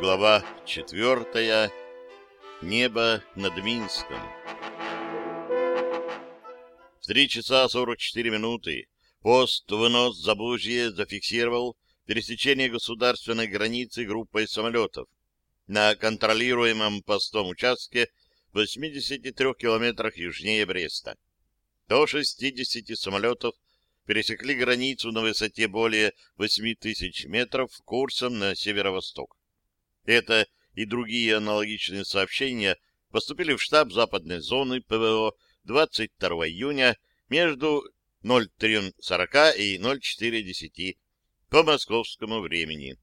Глава четвертая. Небо над Минском. В три часа сорок четыре минуты пост «Вынос Забужье» зафиксировал пересечение государственной границы группой самолетов на контролируемом постом участке в 83 километрах южнее Бреста. До 60 самолетов пересекли границу на высоте более 8 тысяч метров курсом на северо-восток. Это и другие аналогичные сообщения поступили в штаб западной зоны ПВО 22 июня между 03.40 и 04.10 по московскому времени.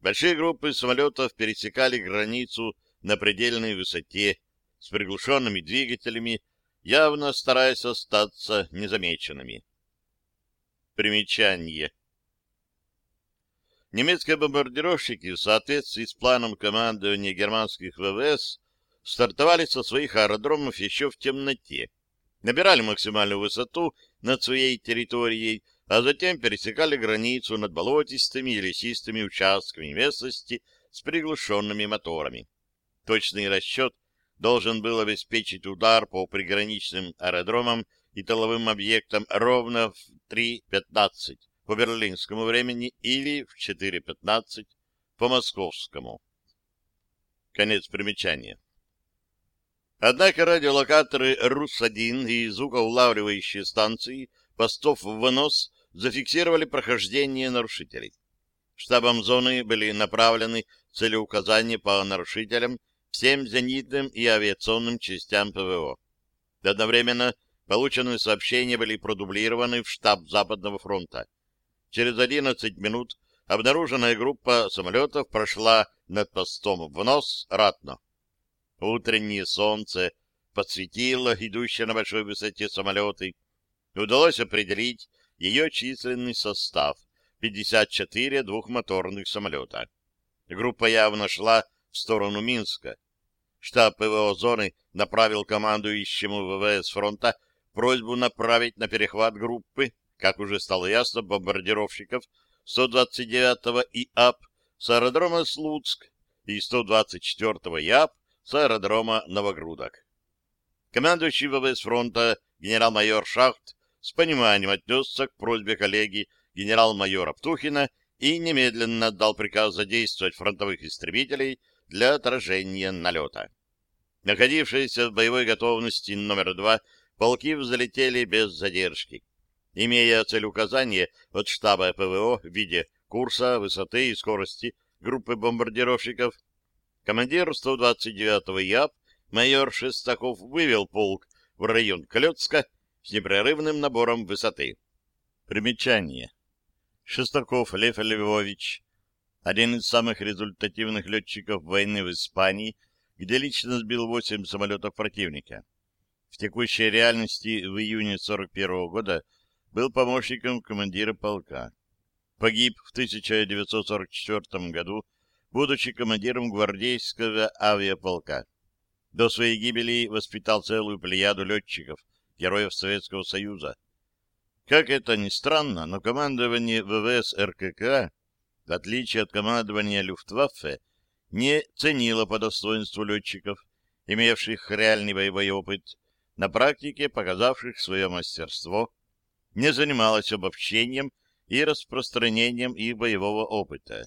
Большие группы самолетов пересекали границу на предельной высоте с приглушенными двигателями, явно стараясь остаться незамеченными. Примечание. Немецкие бомбардировщики в соответствии с планом командования германских ВВС стартовали со своих аэродромов еще в темноте, набирали максимальную высоту над своей территорией, а затем пересекали границу над болотистыми и лесистыми участками местности с приглушенными моторами. Точный расчет должен был обеспечить удар по приграничным аэродромам и тыловым объектам ровно в 3.15 по берлинскому времени или в 4.15 по московскому. Конец примечания. Однако радиолокаторы РУС-1 и звукоулавливающие станции постов в вынос зафиксировали прохождение нарушителей. Штабом зоны были направлены целеуказания по нарушителям всем зенитным и авиационным частям ПВО. Одновременно Полученные сообщения были продублированы в штаб Западного фронта. Через 11 минут обнаруженная группа самолетов прошла над постом в нос ратно. Утреннее солнце подсветило идущие на большой высоте самолеты. Удалось определить ее численный состав — 54 двухмоторных самолета. Группа явно шла в сторону Минска. Штаб ПВО зоны направил командующему ВВС фронта просьбу направить на перехват группы, как уже стало ясно, бомбардировщиков 129-го ИАП с аэродрома Слуцк и 124-го ИАП с аэродрома Новогрудок. Командующий ВВС фронта генерал-майор Шахт с пониманием отнесся к просьбе коллеги генерал-майора Птухина и немедленно отдал приказ задействовать фронтовых истребителей для отражения налета. Находившиеся в боевой готовности номер два полки взлетели без задержки. Имея цель указания от штаба ПВО в виде курса, высоты и скорости группы бомбардировщиков, командир 129-го ЯП майор Шестаков вывел полк в район Клёцка с непрерывным набором высоты. Примечание. Шестаков Лев Львович, один из самых результативных летчиков войны в Испании, где лично сбил восемь самолетов противника в текущей реальности в июне 41 года был помощником командира полка. Погиб в 1944 году, будучи командиром гвардейского авиаполка. До своей гибели воспитал целую плеяду летчиков, героев Советского Союза. Как это ни странно, но командование ВВС РКК, в отличие от командования Люфтваффе, не ценило по достоинству летчиков, имевших реальный боевой опыт, на практике показавших свое мастерство, не занималась обобщением и распространением их боевого опыта.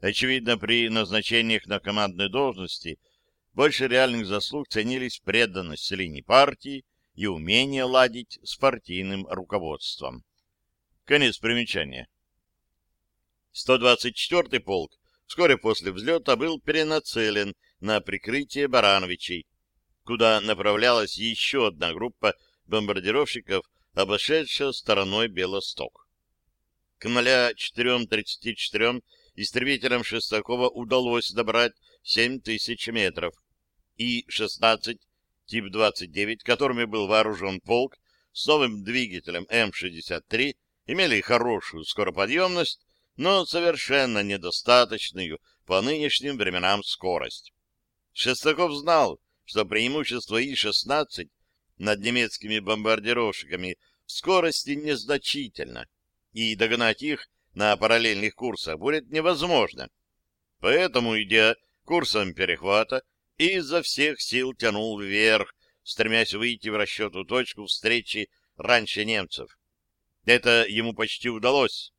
Очевидно, при назначениях на командные должности больше реальных заслуг ценились преданность линии партии и умение ладить с партийным руководством. Конец примечания. 124-й полк вскоре после взлета был перенацелен на прикрытие Барановичей, куда направлялась еще одна группа бомбардировщиков, обошедшая стороной Белосток. К 04.34 истребителям Шестакова удалось добрать 7 тысяч метров, И-16, тип 29, которыми был вооружен полк, с новым двигателем М-63, имели хорошую скороподъемность, но совершенно недостаточную по нынешним временам скорость. Шестаков знал, что преимущество И-16 над немецкими бомбардировщиками в скорости незначительно, и догнать их на параллельных курсах будет невозможно. Поэтому, идя курсом перехвата, изо всех сил тянул вверх, стремясь выйти в расчету точку встречи раньше немцев. Это ему почти удалось.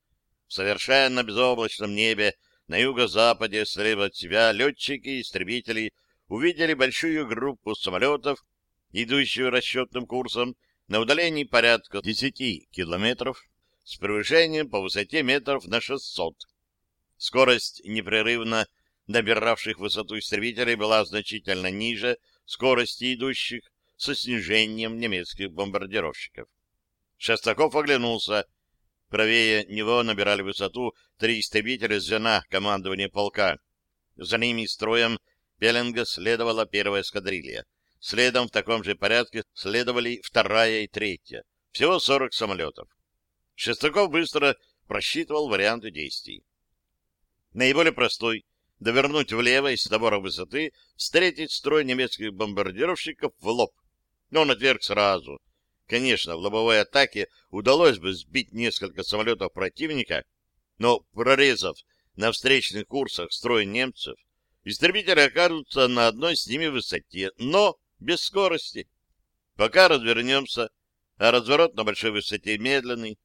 В совершенно безоблачном небе на юго-западе слева от себя летчики и истребители увидели большую группу самолетов, идущую расчетным курсом на удалении порядка 10 километров с превышением по высоте метров на 600. Скорость непрерывно набиравших высоту истребителей была значительно ниже скорости идущих со снижением немецких бомбардировщиков. Шестаков оглянулся. Правее него набирали высоту три истребителя звена командования полка. За ними строем Пеленга следовала первая эскадрилья. Следом в таком же порядке следовали вторая и третья. Всего 40 самолетов. Шестаков быстро просчитывал варианты действий. Наиболее простой — довернуть влево из добора высоты, встретить строй немецких бомбардировщиков в лоб. Но он отверг сразу. Конечно, в лобовой атаке удалось бы сбить несколько самолетов противника, но, прорезав на встречных курсах строй немцев, истребители окажутся на одной с ними высоте, но без скорости. Пока развернемся, а разворот на большой высоте медленный,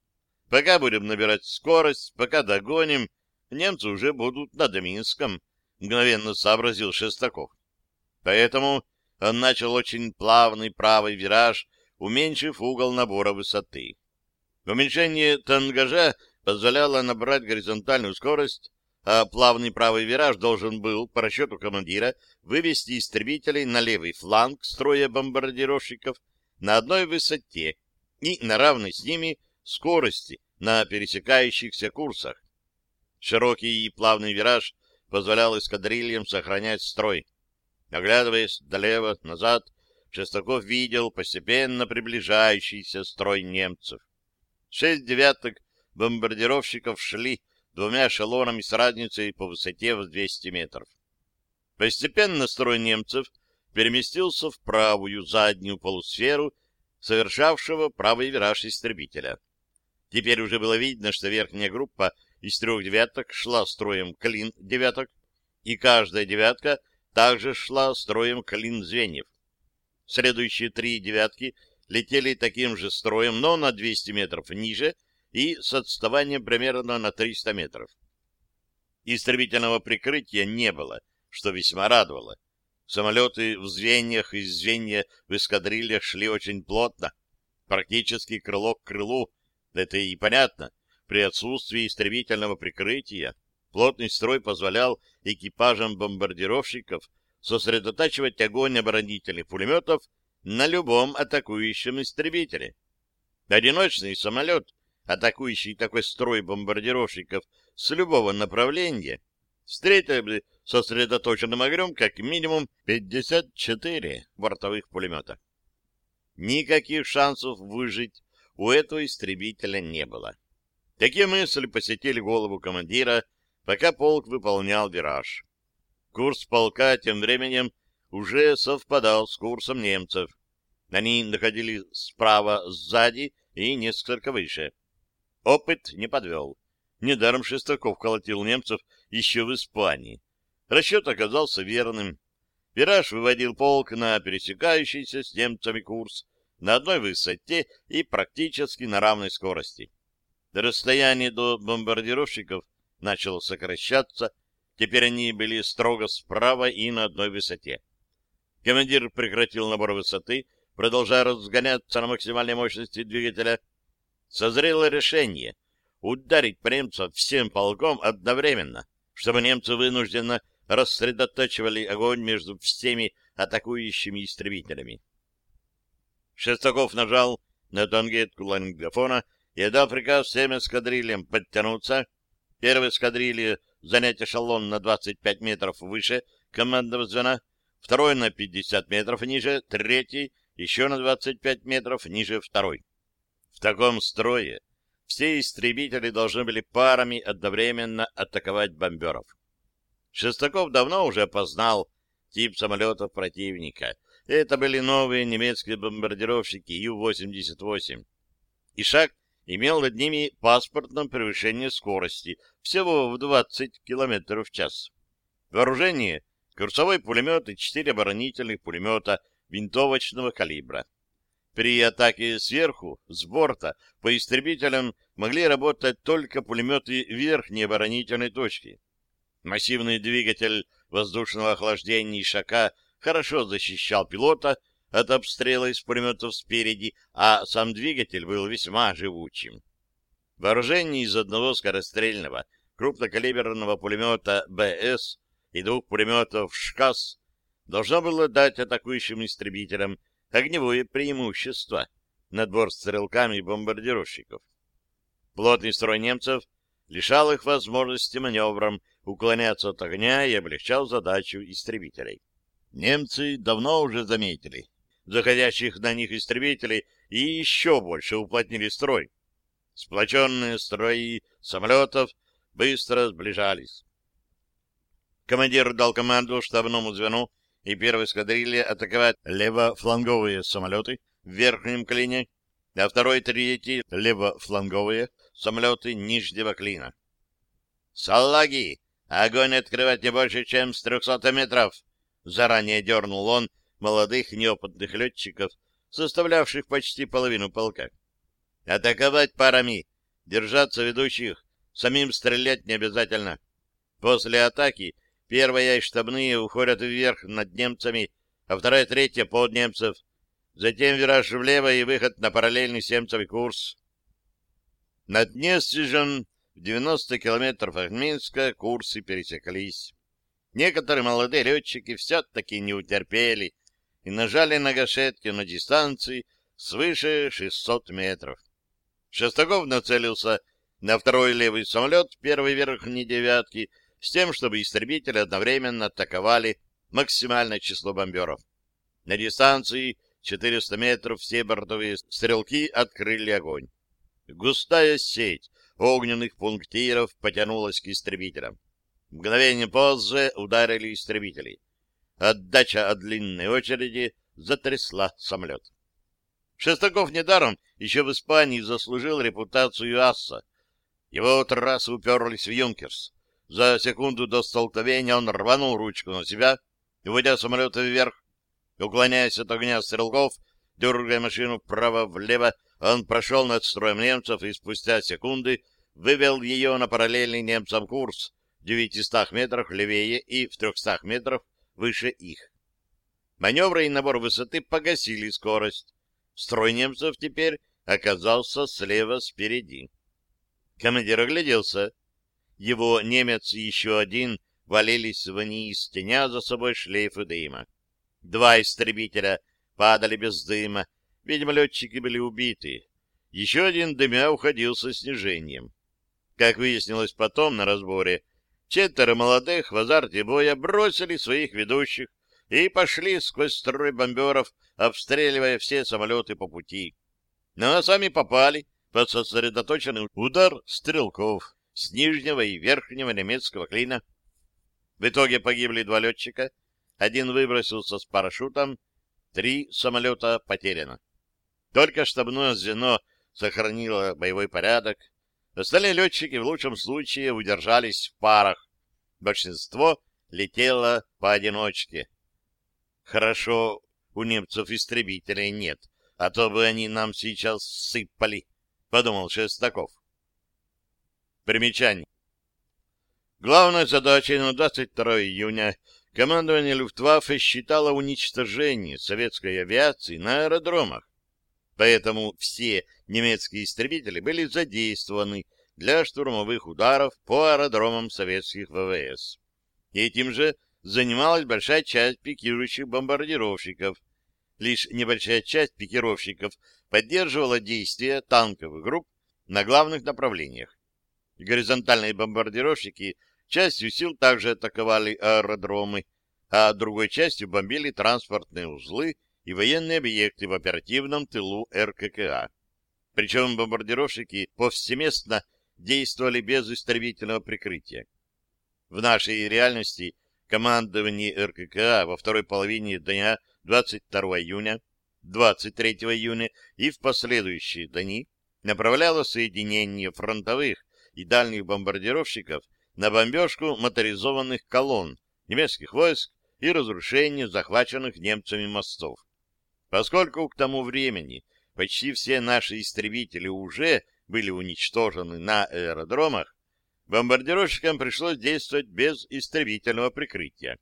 пока будем набирать скорость, пока догоним, немцы уже будут над Минском, мгновенно сообразил Шестаков. Поэтому он начал очень плавный правый вираж, уменьшив угол набора высоты. Уменьшение тангажа позволяло набрать горизонтальную скорость, а плавный правый вираж должен был, по расчету командира, вывести истребителей на левый фланг строя бомбардировщиков на одной высоте и на равной с ними скорости на пересекающихся курсах. Широкий и плавный вираж позволял эскадрильям сохранять строй. Оглядываясь долево, назад, Шестаков видел постепенно приближающийся строй немцев. Шесть девяток бомбардировщиков шли двумя эшелонами с разницей по высоте в 200 метров. Постепенно строй немцев переместился в правую заднюю полусферу совершавшего правый вираж истребителя. Теперь уже было видно, что верхняя группа из трех девяток шла строем клин девяток, и каждая девятка также шла строем клин звеньев. Следующие три девятки летели таким же строем, но на 200 метров ниже и с отставанием примерно на 300 метров. Истребительного прикрытия не было, что весьма радовало. Самолеты в звеньях и звенья в эскадрильях шли очень плотно, практически крыло к крылу, это и понятно. При отсутствии истребительного прикрытия плотный строй позволял экипажам бомбардировщиков сосредотачивать огонь оборонительных пулеметов на любом атакующем истребителе. Одиночный самолет, атакующий такой строй бомбардировщиков с любого направления, встретил бы сосредоточенным огнем как минимум 54 бортовых пулемета. Никаких шансов выжить у этого истребителя не было. Такие мысли посетили голову командира, пока полк выполнял вираж. Курс полка тем временем уже совпадал с курсом немцев. Они находились справа, сзади и несколько выше. Опыт не подвел. Недаром Шестаков колотил немцев еще в Испании. Расчет оказался верным. Вираж выводил полк на пересекающийся с немцами курс на одной высоте и практически на равной скорости. Расстояние до бомбардировщиков начало сокращаться, теперь они были строго справа и на одной высоте. Командир прекратил набор высоты, продолжая разгоняться на максимальной мощности двигателя. Созрело решение ударить по всем полком одновременно, чтобы немцы вынужденно рассредотачивали огонь между всеми атакующими истребителями. Шестаков нажал на тангетку лангофона и отдал приказ всем эскадрильям подтянуться. Первая эскадрилья занять эшелон на 25 метров выше командного звена, второй на 50 метров ниже, третий еще на 25 метров ниже второй. В таком строе все истребители должны были парами одновременно атаковать бомберов. Шестаков давно уже познал тип самолетов противника — это были новые немецкие бомбардировщики Ю-88. Ишак имел над ними паспортном превышение скорости всего в 20 км в час. Вооружение — курсовой пулемет и четыре оборонительных пулемета винтовочного калибра. При атаке сверху, с борта, по истребителям могли работать только пулеметы верхней оборонительной точки. Массивный двигатель воздушного охлаждения «Ишака» хорошо защищал пилота от обстрела из пулеметов спереди, а сам двигатель был весьма живучим. Вооружение из одного скорострельного крупнокалиберного пулемета БС и двух пулеметов «ШКАС» должно было дать атакующим истребителям огневое преимущество над бортстрелками бомбардировщиков. Плотный строй немцев лишал их возможности маневром уклоняться от огня и облегчал задачу истребителей. Немцы давно уже заметили заходящих на них истребителей и еще больше уплотнили строй. Сплоченные строи самолетов быстро сближались. Командир дал команду штабному звену и первой эскадрилье атаковать левофланговые самолеты в верхнем клине, а второй и третий левофланговые самолеты нижнего клина. «Салаги! Огонь открывать не больше, чем с трехсот метров!» Заранее дернул он молодых неопытных летчиков, составлявших почти половину полка. «Атаковать парами! Держаться ведущих! Самим стрелять не обязательно!» После атаки Первая и штабные уходят вверх над немцами, а вторая и третья под немцев. Затем вираж влево и выход на параллельный семцевый курс. Над Нестижем в 90 километров от Минска курсы пересеклись. Некоторые молодые летчики все-таки не утерпели и нажали на гашетки на дистанции свыше 600 метров. Шестаков нацелился на второй левый самолет первой верхней девятки — с тем, чтобы истребители одновременно атаковали максимальное число бомберов. На дистанции 400 метров все бортовые стрелки открыли огонь. Густая сеть огненных пунктиров потянулась к истребителям. Мгновение позже ударили истребители. Отдача от длинной очереди затрясла самолет. Шестаков недаром еще в Испании заслужил репутацию аса. Его трассы уперлись в Юнкерс. За секунду до столкновения он рванул ручку на себя, уводя самолет вверх. Уклоняясь от огня стрелков, дергая машину вправо-влево, он прошел над строем немцев и спустя секунды вывел ее на параллельный немцам курс в 900 метрах левее и в 300 метрах выше их. Маневры и набор высоты погасили скорость. Строй немцев теперь оказался слева спереди. Командир огляделся его немец и еще один валились вниз, теня за собой шлейфы дыма. Два истребителя падали без дыма, видимо, летчики были убиты. Еще один дымя уходил со снижением. Как выяснилось потом на разборе, четверо молодых в азарте боя бросили своих ведущих и пошли сквозь строй бомберов, обстреливая все самолеты по пути. Но ну, а сами попали под сосредоточенный удар стрелков с нижнего и верхнего немецкого клина. В итоге погибли два летчика, один выбросился с парашютом, три самолета потеряно. Только штабное звено сохранило боевой порядок. Остальные летчики в лучшем случае удержались в парах. Большинство летело поодиночке. Хорошо, у немцев истребителей нет, а то бы они нам сейчас сыпали, — подумал Шестаков. Примечание. Главной задачей на 22 июня командование Люфтваффе считало уничтожение советской авиации на аэродромах. Поэтому все немецкие истребители были задействованы для штурмовых ударов по аэродромам советских ВВС. Этим же занималась большая часть пикирующих бомбардировщиков. Лишь небольшая часть пикировщиков поддерживала действия танковых групп на главных направлениях. Горизонтальные бомбардировщики частью сил также атаковали аэродромы, а другой частью бомбили транспортные узлы и военные объекты в оперативном тылу РККА. Причем бомбардировщики повсеместно действовали без истребительного прикрытия. В нашей реальности командование РККА во второй половине дня 22 июня, 23 июня и в последующие дни направляло соединение фронтовых и дальних бомбардировщиков на бомбежку моторизованных колонн немецких войск и разрушение захваченных немцами мостов. Поскольку к тому времени почти все наши истребители уже были уничтожены на аэродромах, бомбардировщикам пришлось действовать без истребительного прикрытия.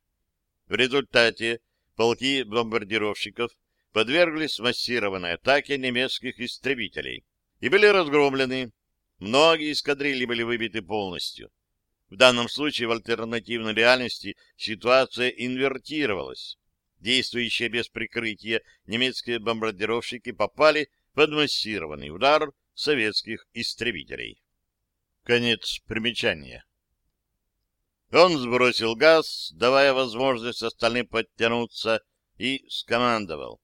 В результате полки бомбардировщиков подверглись массированной атаке немецких истребителей и были разгромлены. Многие эскадрильи были выбиты полностью. В данном случае в альтернативной реальности ситуация инвертировалась. Действующие без прикрытия немецкие бомбардировщики попали под массированный удар советских истребителей. Конец примечания. Он сбросил газ, давая возможность остальным подтянуться, и скомандовал.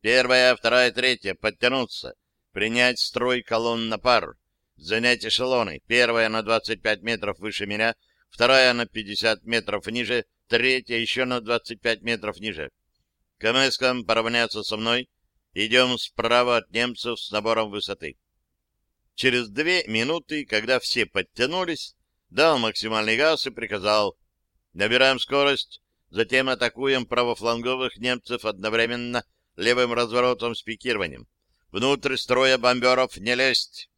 Первая, вторая, третья подтянуться, принять строй колонн на пар, занять эшелоны. Первая на 25 метров выше меня, вторая на 50 метров ниже, третья еще на 25 метров ниже. КМСкам поравняться со мной. Идем справа от немцев с набором высоты. Через две минуты, когда все подтянулись, дал максимальный газ и приказал «Набираем скорость, затем атакуем правофланговых немцев одновременно левым разворотом с пикированием. Внутрь строя бомберов не лезть».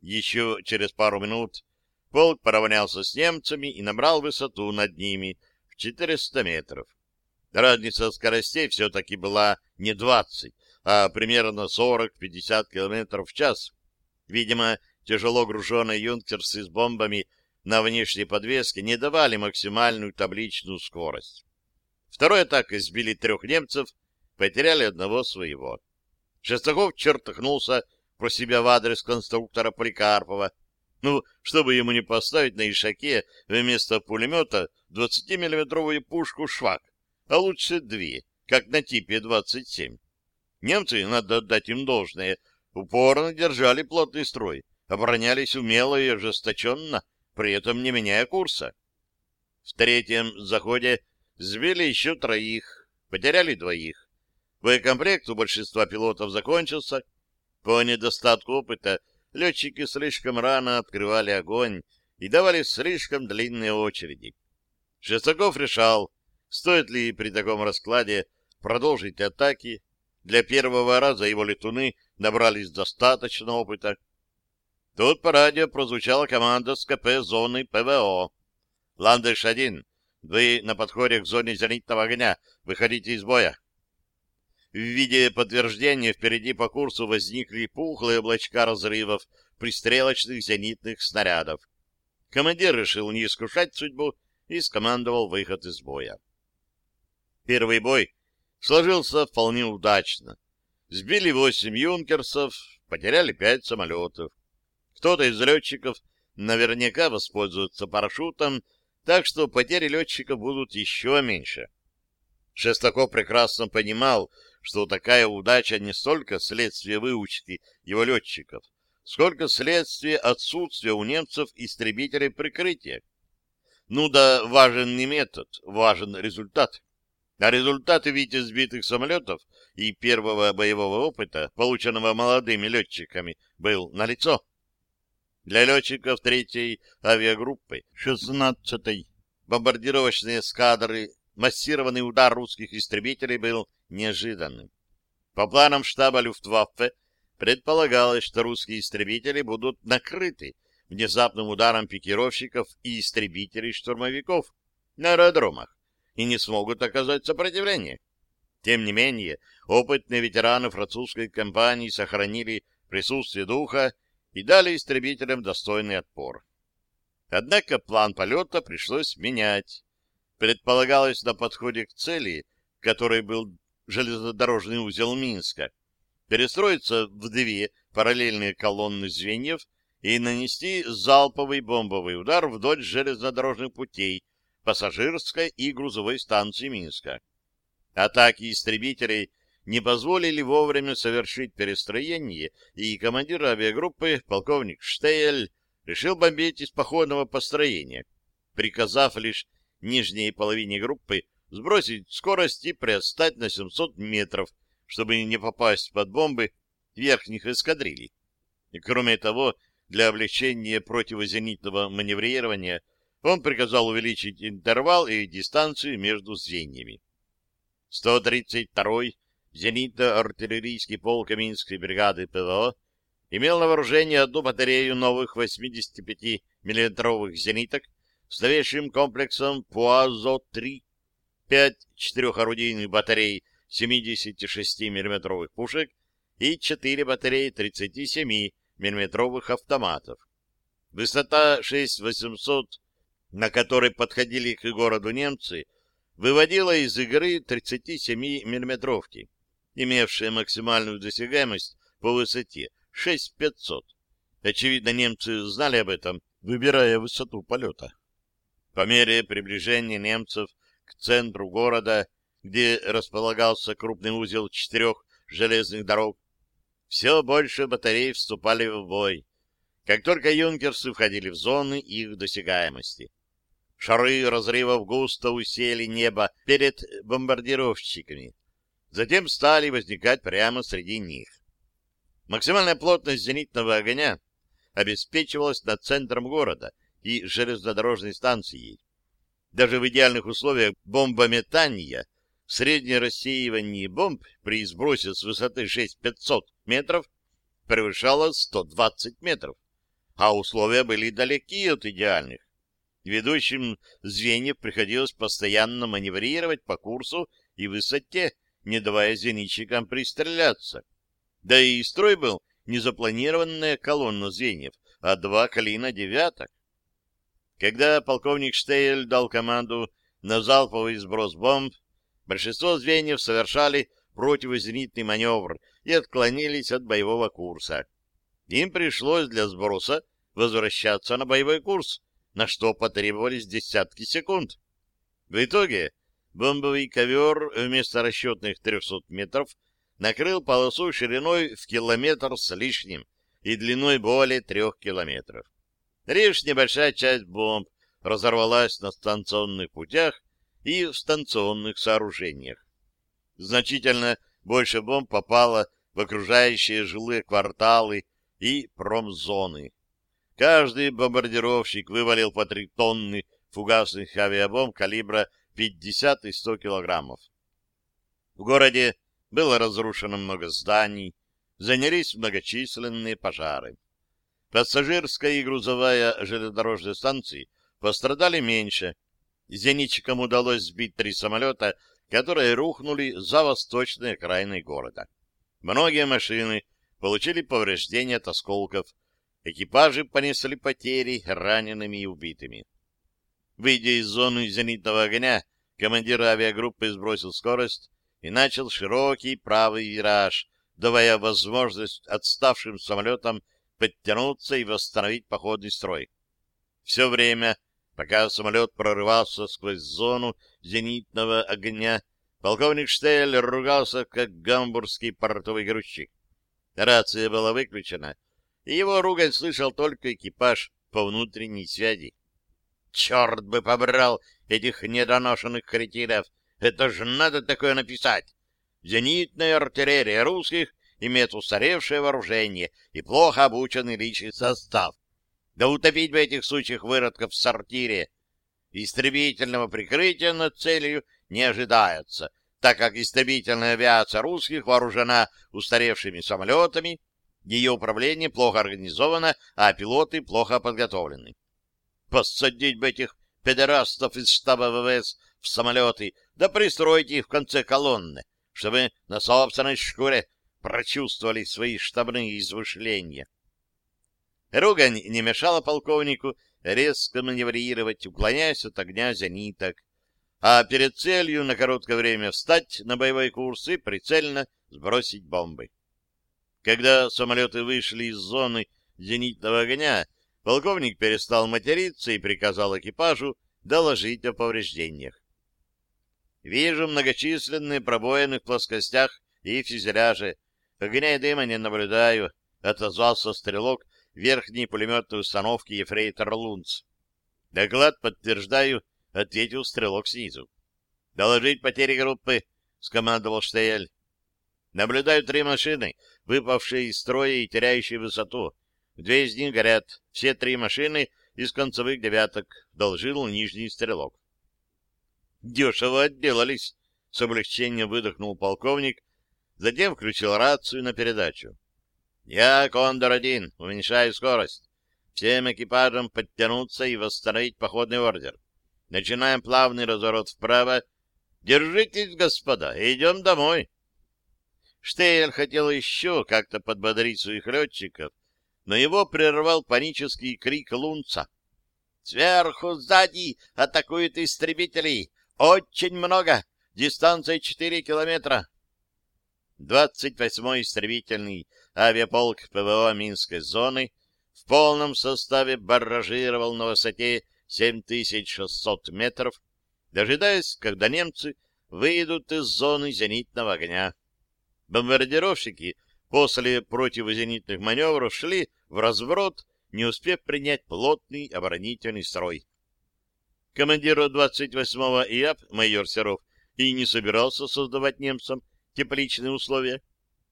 Еще через пару минут полк поравнялся с немцами и набрал высоту над ними в 400 метров. Разница скоростей все-таки была не 20, а примерно 40-50 км в час. Видимо, тяжело груженные юнкерсы с бомбами на внешней подвеске не давали максимальную табличную скорость. Второй атакой сбили трех немцев, потеряли одного своего. Шестаков чертыхнулся про себя в адрес конструктора Поликарпова. Ну, чтобы ему не поставить на Ишаке вместо пулемета 20-миллиметровую пушку «Швак», а лучше две, как на типе 27. Немцы, надо отдать им должное, упорно держали плотный строй, оборонялись умело и ожесточенно, при этом не меняя курса. В третьем заходе сбили еще троих, потеряли двоих. Боекомплект у большинства пилотов закончился. По недостатку опыта летчики слишком рано открывали огонь и давали слишком длинные очереди. Шестаков решал, стоит ли при таком раскладе продолжить атаки. Для первого раза его летуны набрались достаточно опыта. Тут по радио прозвучала команда с КП зоны ПВО. «Ландыш-1, вы на подходе к зоне зенитного огня. Выходите из боя». В виде подтверждения впереди по курсу возникли пухлые облачка разрывов пристрелочных зенитных снарядов. Командир решил не искушать судьбу и скомандовал выход из боя. Первый бой сложился вполне удачно. Сбили восемь юнкерсов, потеряли пять самолетов. Кто-то из летчиков наверняка воспользуется парашютом, так что потери летчиков будут еще меньше. Шестаков прекрасно понимал, что такая удача не столько следствие выучки его летчиков, сколько следствие отсутствия у немцев истребителей прикрытия. Ну да, важен не метод, важен результат. А результаты виде сбитых самолетов и первого боевого опыта, полученного молодыми летчиками, был налицо. Для летчиков третьей авиагруппы, 16-й бомбардировочной эскадры, массированный удар русских истребителей был неожиданным. По планам штаба Люфтваффе предполагалось, что русские истребители будут накрыты внезапным ударом пикировщиков и истребителей-штурмовиков на аэродромах и не смогут оказать сопротивление. Тем не менее, опытные ветераны французской компании сохранили присутствие духа и дали истребителям достойный отпор. Однако план полета пришлось менять. Предполагалось на подходе к цели, которой был железнодорожный узел Минска, перестроиться в две параллельные колонны звеньев и нанести залповый бомбовый удар вдоль железнодорожных путей пассажирской и грузовой станции Минска. Атаки истребителей не позволили вовремя совершить перестроение, и командир авиагруппы, полковник Штейль, решил бомбить из походного построения, приказав лишь нижней половине группы сбросить скорость и приостать на 700 метров, чтобы не попасть под бомбы верхних эскадрилей. Кроме того, для облегчения противозенитного маневрирования он приказал увеличить интервал и дистанцию между звеньями. 132-й зенитно-артиллерийский полк Минской бригады ПВО имел на вооружении одну батарею новых 85 миллиметровых зениток с новейшим комплексом Пуазо-3, 5 четырехорудийных батарей 76 миллиметровых пушек и 4 батареи 37 миллиметровых автоматов. Высота 6800, на которой подходили к городу немцы, выводила из игры 37 миллиметровки, имевшие максимальную досягаемость по высоте 6500. Очевидно, немцы знали об этом, выбирая высоту полета. По мере приближения немцев к центру города, где располагался крупный узел четырех железных дорог, все больше батарей вступали в бой, как только юнкерсы входили в зоны их досягаемости. Шары разрывов густо усели небо перед бомбардировщиками. Затем стали возникать прямо среди них. Максимальная плотность зенитного огня обеспечивалась над центром города и железнодорожной станцией. Даже в идеальных условиях бомбометания среднее рассеивание бомб при сбросе с высоты 6500 метров превышало 120 метров, а условия были далеки от идеальных. Ведущим звеньев приходилось постоянно маневрировать по курсу и высоте, не давая зенитчикам пристреляться. Да и строй был не запланированная колонна звеньев, а два клина девяток. Когда полковник Штейль дал команду на залповый сброс бомб, большинство звеньев совершали противозенитный маневр и отклонились от боевого курса. Им пришлось для сброса возвращаться на боевой курс, на что потребовались десятки секунд. В итоге бомбовый ковер вместо расчетных 300 метров накрыл полосу шириной в километр с лишним и длиной более трех километров. Лишь небольшая часть бомб разорвалась на станционных путях и в станционных сооружениях. Значительно больше бомб попало в окружающие жилые кварталы и промзоны. Каждый бомбардировщик вывалил по три тонны фугасных авиабомб калибра 50 и 100 килограммов. В городе было разрушено много зданий, занялись многочисленные пожары. Пассажирская и грузовая железнодорожные станции пострадали меньше. Зенитчикам удалось сбить три самолета, которые рухнули за восточной окраиной города. Многие машины получили повреждения от осколков, экипажи понесли потери ранеными и убитыми. Выйдя из зоны зенитного огня, командир авиагруппы сбросил скорость и начал широкий правый вираж, давая возможность отставшим самолетам подтянуться и восстановить походный строй. Все время, пока самолет прорывался сквозь зону зенитного огня, полковник Штейль ругался, как гамбургский портовый грузчик. Рация была выключена, и его ругань слышал только экипаж по внутренней связи. Черт бы побрал этих недоношенных кретинов! Это же надо такое написать! Зенитная артиллерия русских имеет устаревшее вооружение и плохо обученный личный состав. Да утопить бы этих сучьих выродков в сортире! Истребительного прикрытия над целью не ожидается, так как истребительная авиация русских вооружена устаревшими самолетами, ее управление плохо организовано, а пилоты плохо подготовлены. Посадить бы этих педерастов из штаба ВВС в самолеты, да пристройте их в конце колонны, чтобы на собственной шкуре прочувствовали свои штабные извышления. Ругань не мешала полковнику резко маневрировать, уклоняясь от огня зениток, а перед целью на короткое время встать на боевой курс и прицельно сбросить бомбы. Когда самолеты вышли из зоны зенитного огня, Полковник перестал материться и приказал экипажу доложить о повреждениях. «Вижу многочисленные пробоины в плоскостях и фюзеляже. Огня и дыма не наблюдаю», — отозвался стрелок верхней пулеметной установки Ефрейтор Лунц. «Доклад подтверждаю», — ответил стрелок снизу. «Доложить потери группы», — скомандовал Штейль. «Наблюдаю три машины, выпавшие из строя и теряющие высоту. Две из них горят. Все три машины из концевых девяток, доложил нижний стрелок. Дешево отделались, с облегчением выдохнул полковник, затем включил рацию на передачу. Я, Кондор-1, уменьшаю скорость. Всем экипажам подтянуться и восстановить походный ордер. Начинаем плавный разворот вправо. Держитесь, господа, идем домой. Штейль хотел еще как-то подбодрить своих летчиков, но его прервал панический крик Лунца. «Сверху, сзади атакуют истребители! Очень много! Дистанция четыре километра!» 28-й истребительный авиаполк ПВО Минской зоны в полном составе барражировал на высоте 7600 метров, дожидаясь, когда немцы выйдут из зоны зенитного огня. Бомбардировщики после противозенитных маневров шли в разброд, не успев принять плотный оборонительный строй. Командир 28-го ИАП, майор Серов, и не собирался создавать немцам тепличные условия.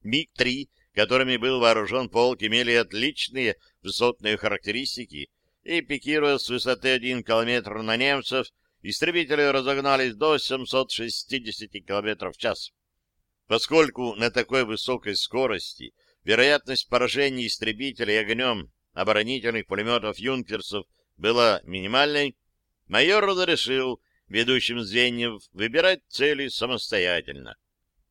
МиГ-3, которыми был вооружен полк, имели отличные высотные характеристики, и, пикируя с высоты 1 километр на немцев, истребители разогнались до 760 км в час. Поскольку на такой высокой скорости вероятность поражения истребителей огнем оборонительных пулеметов «Юнкерсов» была минимальной, майор разрешил ведущим звеньев выбирать цели самостоятельно.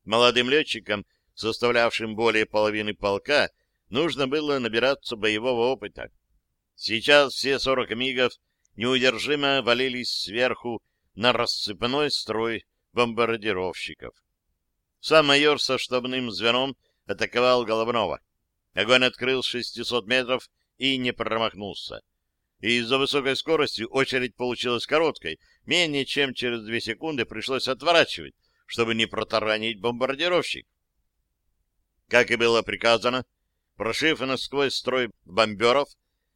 Молодым летчикам, составлявшим более половины полка, нужно было набираться боевого опыта. Сейчас все сорок мигов неудержимо валились сверху на рассыпной строй бомбардировщиков. Сам майор со штабным звеном атаковал головного. Огонь открыл с 600 метров и не промахнулся. Из-за высокой скорости очередь получилась короткой. Менее чем через две секунды пришлось отворачивать, чтобы не протаранить бомбардировщик. Как и было приказано, прошив насквозь строй бомберов,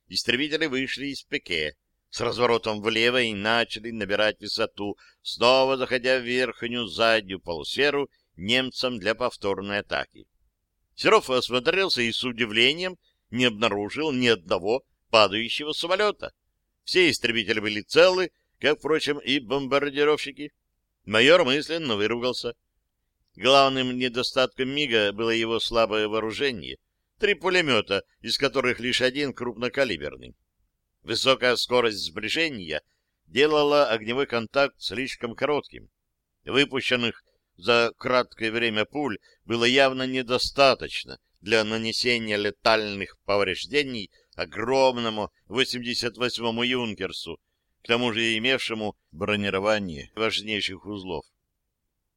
истребители вышли из пике с разворотом влево и начали набирать высоту, снова заходя в верхнюю заднюю полусферу немцам для повторной атаки. Серов осмотрелся и с удивлением не обнаружил ни одного падающего самолета. Все истребители были целы, как, впрочем, и бомбардировщики. Майор мысленно выругался. Главным недостатком МиГа было его слабое вооружение. Три пулемета, из которых лишь один крупнокалиберный. Высокая скорость сближения делала огневой контакт слишком коротким. Выпущенных за краткое время пуль было явно недостаточно для нанесения летальных повреждений огромному 88-му «Юнкерсу», к тому же имевшему бронирование важнейших узлов.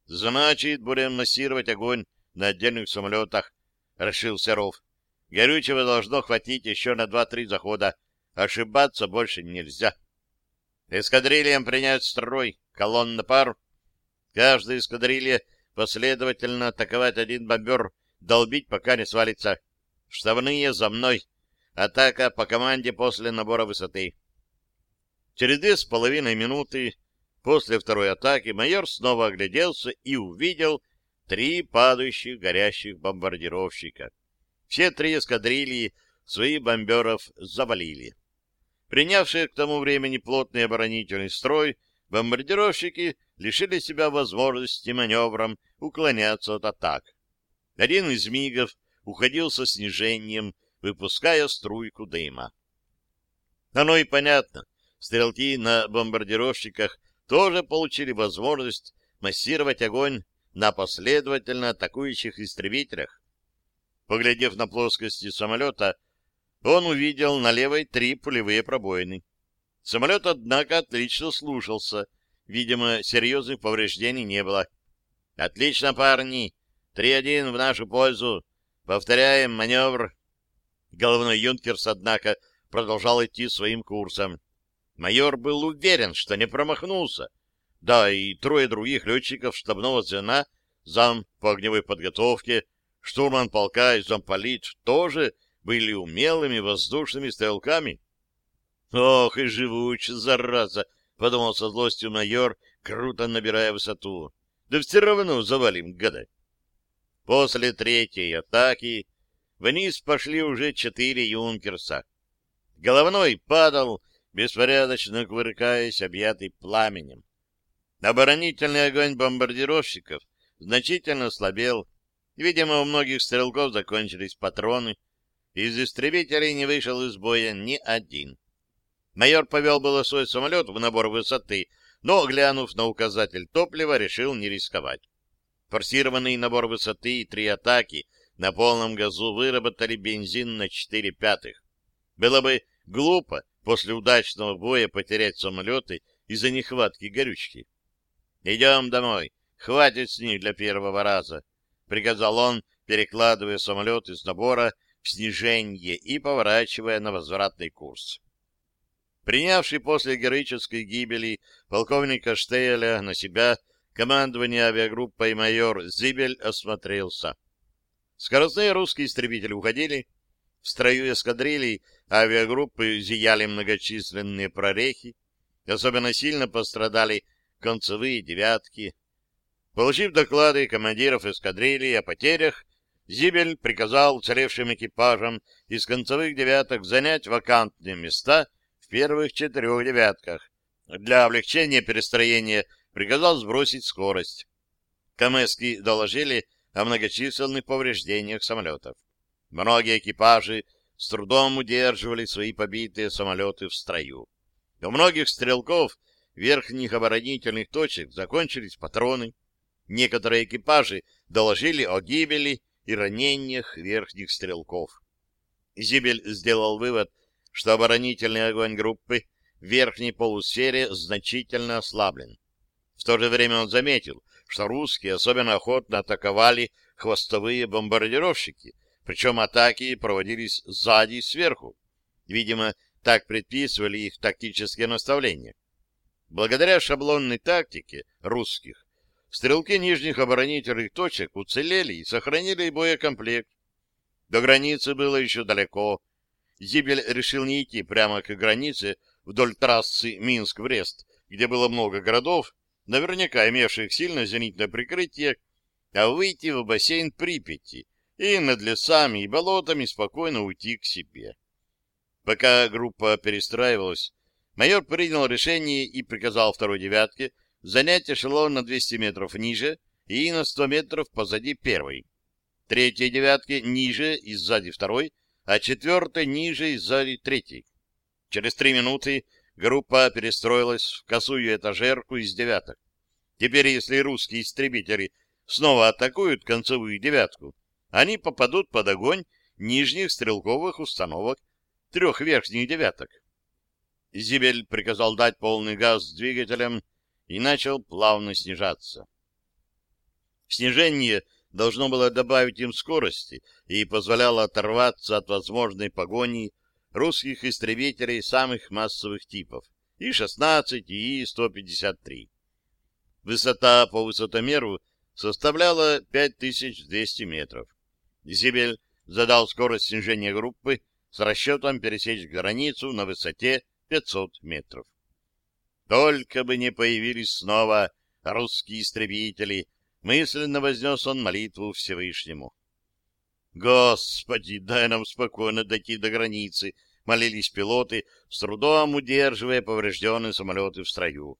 «Значит, будем массировать огонь на отдельных самолетах», — решил Серов. «Горючего должно хватить еще на два-три захода. Ошибаться больше нельзя. Эскадрильям принять строй, колонна пар, Каждая эскадрилья последовательно атаковать один бомбер, долбить, пока не свалится. Штабные за мной. Атака по команде после набора высоты. Через две с половиной минуты после второй атаки майор снова огляделся и увидел три падающих горящих бомбардировщика. Все три эскадрильи своих бомберов завалили. Принявшие к тому времени плотный оборонительный строй, бомбардировщики лишили себя возможности маневром уклоняться от атак. Один из мигов уходил со снижением, выпуская струйку дыма. Оно и понятно. Стрелки на бомбардировщиках тоже получили возможность массировать огонь на последовательно атакующих истребителях. Поглядев на плоскости самолета, он увидел на левой три пулевые пробоины. Самолет, однако, отлично слушался. Видимо, серьезных повреждений не было. «Отлично, парни! Три-один в нашу пользу. Повторяем маневр». Головной юнкерс, однако, продолжал идти своим курсом. Майор был уверен, что не промахнулся. Да, и трое других летчиков штабного звена, зам по огневой подготовке, штурман полка и замполит тоже были умелыми воздушными стрелками. Ох, и живуч, зараза! — подумал со злостью майор, круто набирая высоту. Да все равно завалим, гада. После третьей атаки вниз пошли уже четыре юнкерса. Головной падал, беспорядочно кувыркаясь, объятый пламенем. Оборонительный огонь бомбардировщиков значительно слабел. Видимо, у многих стрелков закончились патроны. Из истребителей не вышел из боя ни один. Майор повел было свой самолет в набор высоты, но, глянув на указатель топлива, решил не рисковать. Форсированный набор высоты и три атаки на полном газу выработали бензин на 4 пятых. Было бы глупо после удачного боя потерять самолеты из-за нехватки горючки. «Идем домой. Хватит с них для первого раза», — приказал он, перекладывая самолет из набора в снижение и поворачивая на возвратный курс. Принявший после героической гибели полковника Штейля на себя командование авиагруппой майор Зибель осмотрелся. Скоростные русские истребители уходили. В строю эскадрилий авиагруппы зияли многочисленные прорехи. Особенно сильно пострадали концевые девятки. Получив доклады командиров эскадрилий о потерях, Зибель приказал уцелевшим экипажам из концевых девяток занять вакантные места в первых четырех девятках. Для облегчения перестроения приказал сбросить скорость. Камески доложили о многочисленных повреждениях самолетов. Многие экипажи с трудом удерживали свои побитые самолеты в строю. У многих стрелков верхних оборонительных точек закончились патроны. Некоторые экипажи доложили о гибели и ранениях верхних стрелков. Зибель сделал вывод, что оборонительный огонь группы в верхней полусфере значительно ослаблен. В то же время он заметил, что русские особенно охотно атаковали хвостовые бомбардировщики, причем атаки проводились сзади и сверху. Видимо, так предписывали их тактические наставления. Благодаря шаблонной тактике русских, стрелки нижних оборонительных точек уцелели и сохранили боекомплект. До границы было еще далеко. Зибель решил не идти прямо к границе вдоль трассы Минск-Брест, где было много городов, наверняка имевших сильное зенитное прикрытие, а выйти в бассейн Припяти и над лесами и болотами спокойно уйти к себе. Пока группа перестраивалась, майор принял решение и приказал второй девятке занять эшелон на 200 метров ниже и на 100 метров позади первой. Третьей девятки ниже и сзади второй, а четвертой ниже и сзади третьей. Через три минуты группа перестроилась в косую этажерку из девяток. Теперь, если русские истребители снова атакуют концевую девятку, они попадут под огонь нижних стрелковых установок трех верхних девяток. Зибель приказал дать полный газ двигателям и начал плавно снижаться. Снижение должно было добавить им скорости и позволяло оторваться от возможной погони русских истребителей самых массовых типов И-16 и И-153. Высота по высотомеру составляла 5200 метров. Зибель задал скорость снижения группы с расчетом пересечь границу на высоте 500 метров. Только бы не появились снова русские истребители, мысленно вознес он молитву Всевышнему. «Господи, дай нам спокойно дойти до границы!» — молились пилоты, с трудом удерживая поврежденные самолеты в строю.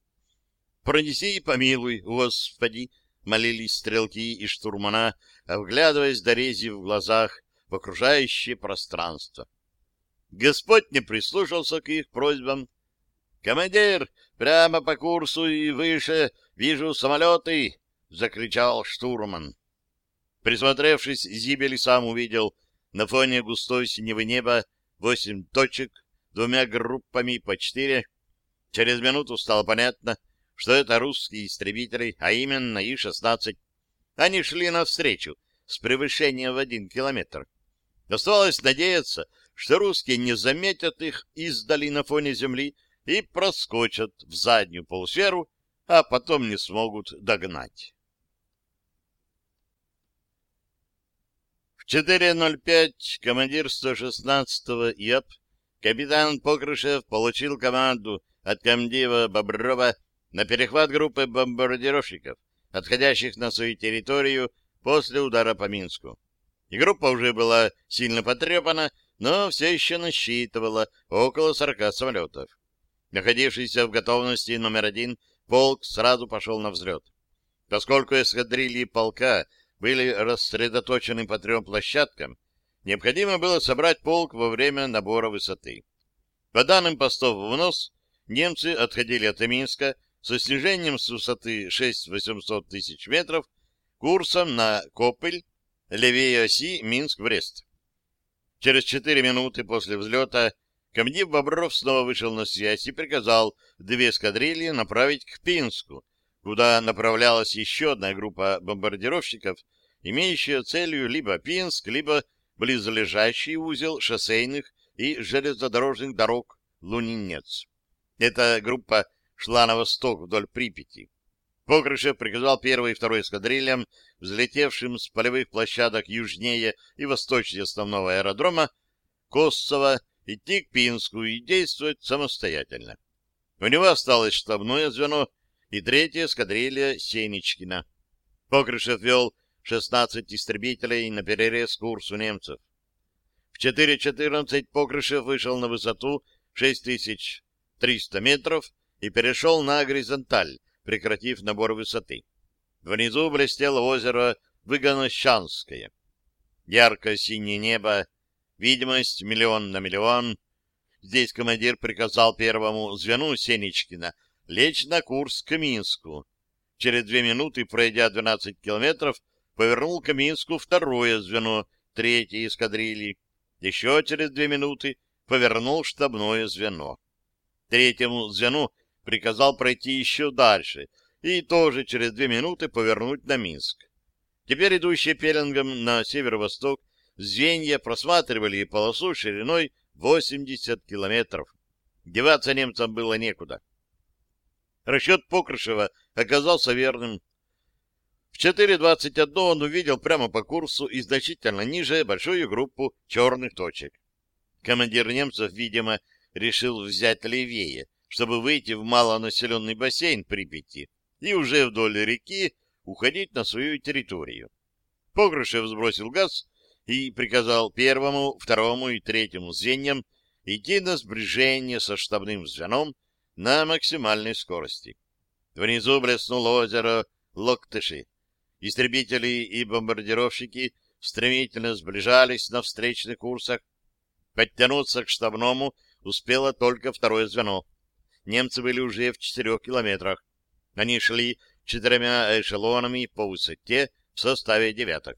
«Пронеси и помилуй, Господи!» — молились стрелки и штурмана, вглядываясь до рези в глазах в окружающее пространство. Господь не прислушался к их просьбам. «Командир, прямо по курсу и выше вижу самолеты!» — закричал штурман. Присмотревшись, Зибель сам увидел на фоне густой синего неба восемь точек, двумя группами по четыре. Через минуту стало понятно, что это русские истребители, а именно И-16. Они шли навстречу с превышением в один километр. Оставалось надеяться, что русские не заметят их издали на фоне земли и проскочат в заднюю полусферу, а потом не смогут догнать. В 4.05 командир 116-го ИАП капитан Покрышев получил команду от комдива Боброва на перехват группы бомбардировщиков, отходящих на свою территорию после удара по Минску. И группа уже была сильно потрепана, но все еще насчитывала около 40 самолетов. Находившийся в готовности номер один, полк сразу пошел на взлет. Поскольку эскадрильи полка были рассредоточены по трем площадкам, необходимо было собрать полк во время набора высоты. По данным постов в нос, немцы отходили от Минска со снижением с высоты 6-800 тысяч метров курсом на Копыль, левее оси Минск-Брест. Через четыре минуты после взлета комдив Бобров снова вышел на связь и приказал две эскадрильи направить к Пинску, куда направлялась еще одна группа бомбардировщиков, имеющая целью либо Пинск, либо близлежащий узел шоссейных и железнодорожных дорог Лунинец. Эта группа шла на восток вдоль Припяти. Покрышев приказал первой и второй эскадрильям, взлетевшим с полевых площадок южнее и восточнее основного аэродрома, Косцево, идти к Пинску и действовать самостоятельно. У него осталось штабное звено и третья эскадрилья Сенечкина. Покрышев вел 16 истребителей на перерез курсу немцев. В 4.14 Покрышев вышел на высоту 6300 метров и перешел на горизонталь, прекратив набор высоты. Внизу блестело озеро Выгонощанское. Ярко-синее небо, видимость миллион на миллион. Здесь командир приказал первому звену Сенечкина лечь на курс к Минску. Через две минуты, пройдя 12 километров, повернул к Минску второе звено третьей эскадрильи. Еще через две минуты повернул штабное звено. Третьему звену приказал пройти еще дальше и тоже через две минуты повернуть на Минск. Теперь идущие пеленгом на северо-восток звенья просматривали полосу шириной 80 километров. Деваться немцам было некуда. Расчет Покрышева оказался верным. В 4.21 он увидел прямо по курсу и значительно ниже большую группу черных точек. Командир немцев, видимо, решил взять левее, чтобы выйти в малонаселенный бассейн Припяти и уже вдоль реки уходить на свою территорию. Погрышев сбросил газ и приказал первому, второму и третьему звеньям идти на сближение со штабным звеном на максимальной скорости. Внизу блеснуло озеро Локтыши. Истребители и бомбардировщики стремительно сближались на встречных курсах. Подтянуться к штабному успело только второе звено. Немцы были уже в четырех километрах. Они шли четырьмя эшелонами по высоте в составе девяток.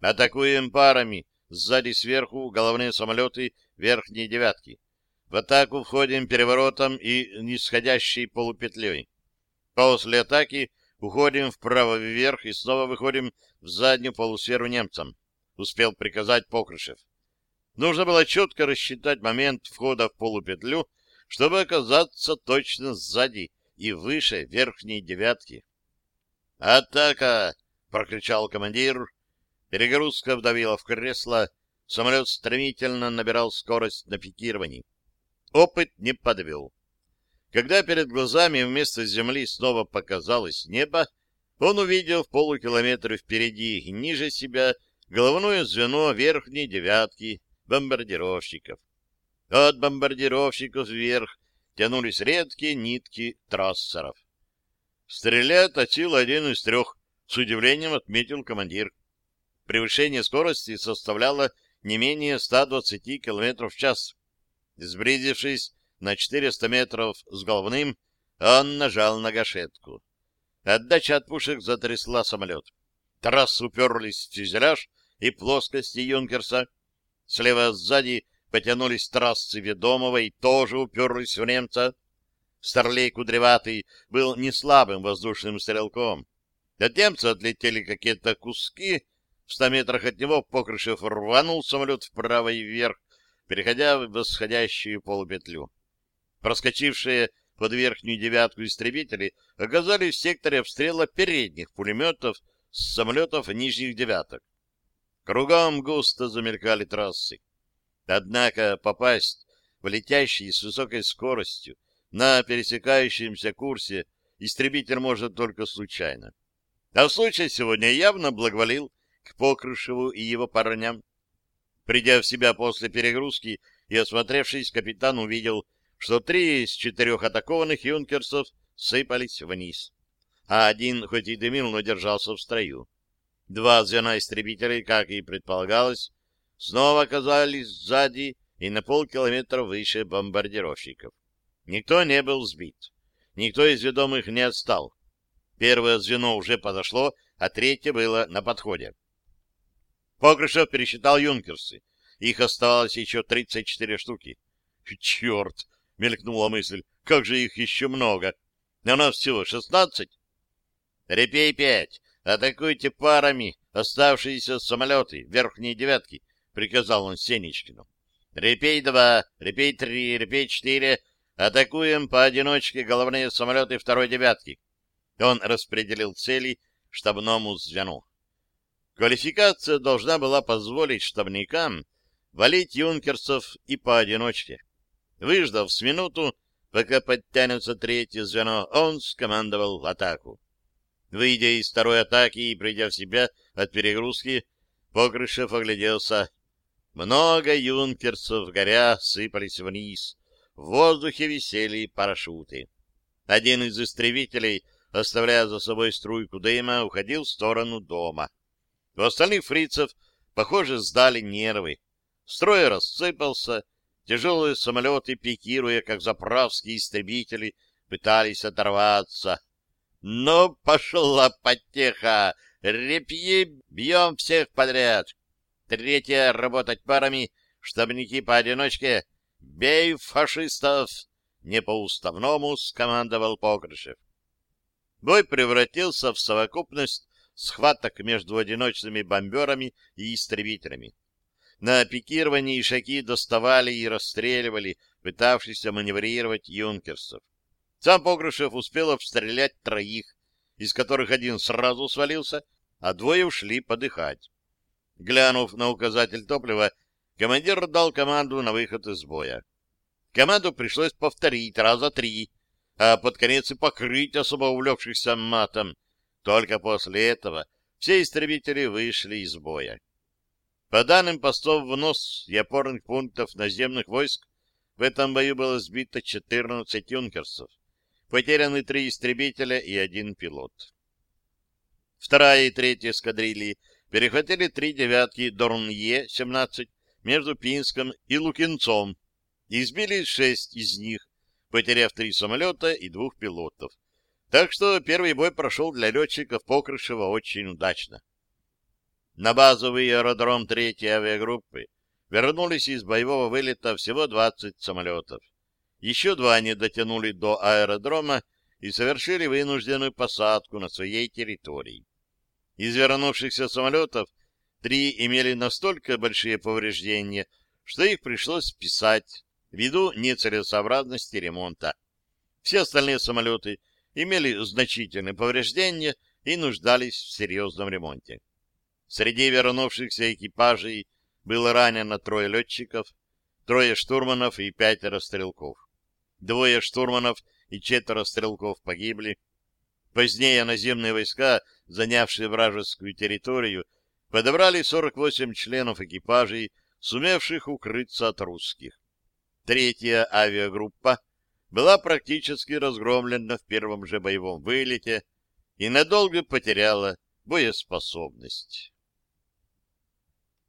Атакуем парами, сзади сверху головные самолеты верхней девятки. В атаку входим переворотом и нисходящей полупетлей. После атаки уходим вправо вверх и снова выходим в заднюю полусферу немцам. Успел приказать Покрышев. Нужно было четко рассчитать момент входа в полупетлю, чтобы оказаться точно сзади и выше верхней девятки. «Атака!» — прокричал командир, Перегрузка вдавила в кресло, самолет стремительно набирал скорость на пикировании. Опыт не подвел. Когда перед глазами вместо земли снова показалось небо, он увидел в полукилометре впереди и ниже себя головное звено верхней девятки бомбардировщиков. От бомбардировщиков вверх тянулись редкие нитки трассеров. Стрелять точил один из трех, с удивлением отметил командир превышение скорости составляло не менее 120 км в час. Сблизившись на 400 метров с головным, он нажал на гашетку. Отдача от пушек затрясла самолет. Трассы уперлись в фюзеляж и плоскости Юнкерса. Слева сзади потянулись трассы ведомого и тоже уперлись в немца. Старлей Кудреватый был не слабым воздушным стрелком. От немца отлетели какие-то куски, в ста метрах от него Покрышев рванул самолет вправо и вверх, переходя в восходящую полупетлю. Проскочившие под верхнюю девятку истребители оказались в секторе обстрела передних пулеметов с самолетов нижних девяток. Кругом густо замелькали трассы. Однако попасть в летящий с высокой скоростью на пересекающемся курсе истребитель может только случайно. А случай сегодня явно благоволил к Покрышеву и его парням. Придя в себя после перегрузки и осмотревшись, капитан увидел, что три из четырех атакованных юнкерсов сыпались вниз, а один хоть и дымил, но держался в строю. Два звена истребителей, как и предполагалось, снова оказались сзади и на полкилометра выше бомбардировщиков. Никто не был сбит. Никто из ведомых не отстал. Первое звено уже подошло, а третье было на подходе. Покрышев пересчитал юнкерсы. Их оставалось еще 34 штуки. «Черт!» — мелькнула мысль. «Как же их еще много! На нас всего 16!» «Репей пять! Атакуйте парами оставшиеся самолеты, верхние девятки!» — приказал он Сенечкину. «Репей два, репей три, репей четыре, Атакуем поодиночке головные самолеты второй девятки. Он распределил цели штабному звену. Квалификация должна была позволить штабникам валить юнкерсов и поодиночке. Выждав с минуту, пока подтянется третье звено, он скомандовал атаку. Выйдя из второй атаки и придя в себя от перегрузки, Покрышев огляделся. Много юнкерсов, горя, сыпались вниз. В воздухе висели парашюты. Один из истребителей, оставляя за собой струйку дыма, уходил в сторону дома. У остальных фрицев, похоже, сдали нервы. Строй рассыпался, тяжелые самолеты, пикируя, как заправские истребители, пытались оторваться. «Ну, пошла потеха! Репьи, бьем всех подряд! Третье — работать парами, штабники поодиночке — «Бей фашистов!» — не по-уставному скомандовал Покрышев. Бой превратился в совокупность схваток между одиночными бомберами и истребителями. На пикировании ишаки доставали и расстреливали пытавшихся маневрировать юнкерсов. Сам Покрышев успел обстрелять троих, из которых один сразу свалился, а двое ушли подыхать. Глянув на указатель топлива, командир дал команду на выход из боя. Команду пришлось повторить раза три, а под конец и покрыть особо увлекшихся матом. Только после этого все истребители вышли из боя. По данным постов в нос и опорных пунктов наземных войск, в этом бою было сбито 14 юнкерсов. Потеряны три истребителя и один пилот. Вторая и третья эскадрильи перехватили три девятки Дорнье-17 между Пинском и Лукинцом и сбили шесть из них, потеряв три самолета и двух пилотов. Так что первый бой прошел для летчиков Покрышева очень удачно. На базовый аэродром третьей авиагруппы вернулись из боевого вылета всего 20 самолетов. Еще два не дотянули до аэродрома и совершили вынужденную посадку на своей территории. Из вернувшихся самолетов Три имели настолько большие повреждения, что их пришлось списать ввиду нецелесообразности ремонта. Все остальные самолеты имели значительные повреждения и нуждались в серьезном ремонте. Среди вернувшихся экипажей было ранено трое летчиков, трое штурманов и пятеро стрелков. Двое штурманов и четверо стрелков погибли. Позднее наземные войска, занявшие вражескую территорию, подобрали 48 членов экипажей, сумевших укрыться от русских. Третья авиагруппа была практически разгромлена в первом же боевом вылете и надолго потеряла боеспособность.